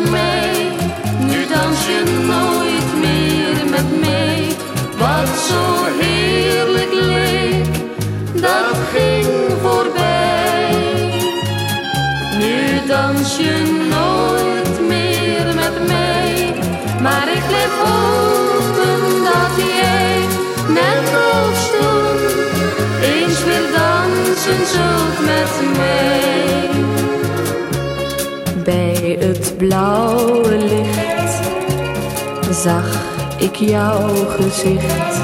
Nu dans je nooit meer met mij. Wat zo heerlijk leek, dat ging voorbij. Nu dans je nooit meer met mij. Maar ik blijf hopen dat jij net als toen eens weer dansen zult met mij. Bij het blauwe licht zag ik jouw gezicht.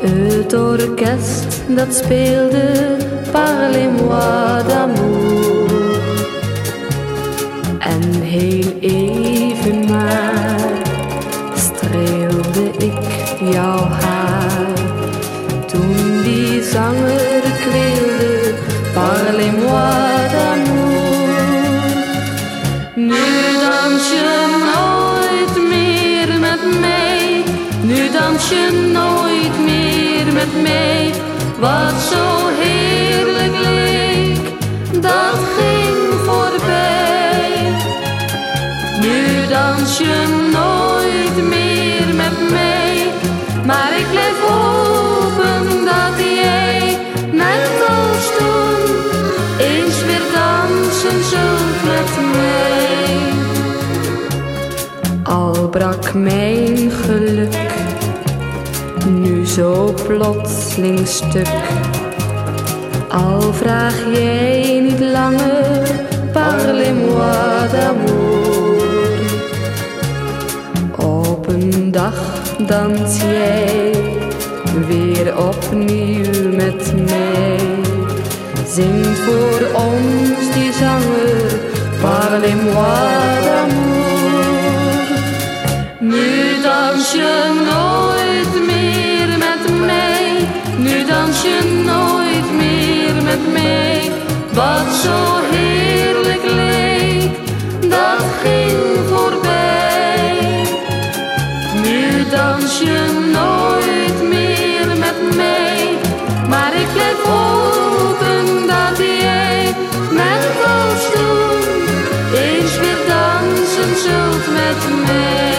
Het orkest dat speelde Parlez-moi d'amour. En heel even maar streelde ik jouw haar. Dans je nooit meer met mij. Nu dans je nooit meer met mij. Wat zo heerlijk leek, dat ging voorbij. Nu dans je nooit meer met mij. Maar ik blijf hopen dat jij, net als toen, eens weer dansen zult met mij. Al brak mijn geluk nu zo plotseling stuk. Al vraag jij niet langer, parlez-moi d'amour. Op een dag dans jij weer opnieuw met mij. Zingt voor ons die zanger, parlez-moi dans je nooit meer met mij. Wat zo heerlijk leek, dat ging voorbij. Nu dans je nooit meer met mij. Maar ik blijf hopen dat jij, net als toen, eens weer dansen zult met mij.